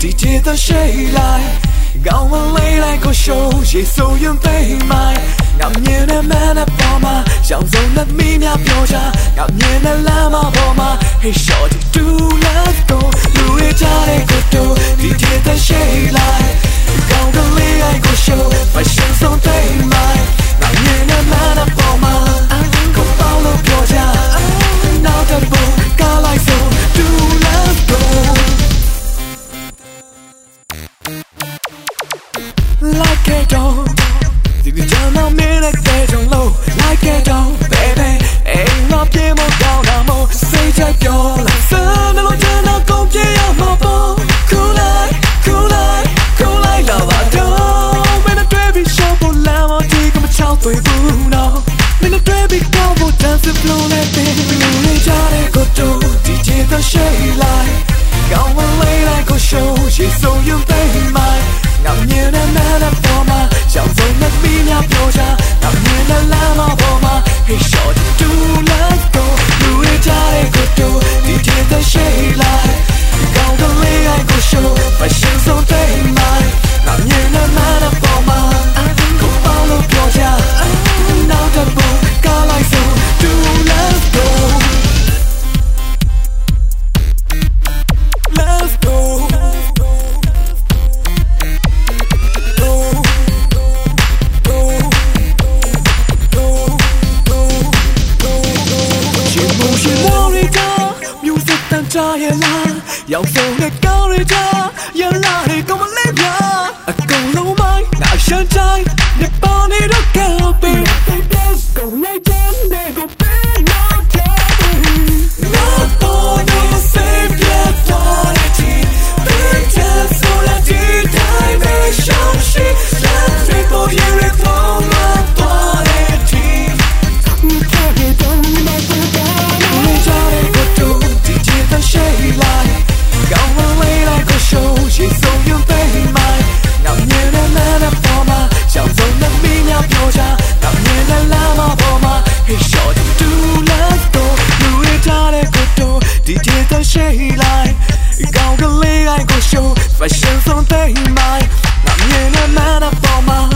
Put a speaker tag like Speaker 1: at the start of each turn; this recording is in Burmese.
Speaker 1: DJ the shade light ကောင်းမလေးလိုက်ကို show ရေဆိုရင် pay my ငါမြင်တဲ့ man up ပေါ်မှာရောင်စုံလက်မီးများပြောချာငါမြင်တဲ့လမ်းမပေါ်မှာ hey shorty like a dog. Did you turn on me like they don't low like a dog, baby? Ain't no game do life go လူတွေကြားတဲ့ကိုတို့ဒီတဲ့ရှိလိုက် ကြရဲ့လားရောက်ဆုံးတဲ့ကောင်းရကြရလာတဲ့ကောင်မလေးပြအကုန်လုံးမိုင်းငါအရှမ်းတိုင်းနေပါနေတော့ကဲ 谁来搞个恋爱高手？Fashion xuống meta 宝妈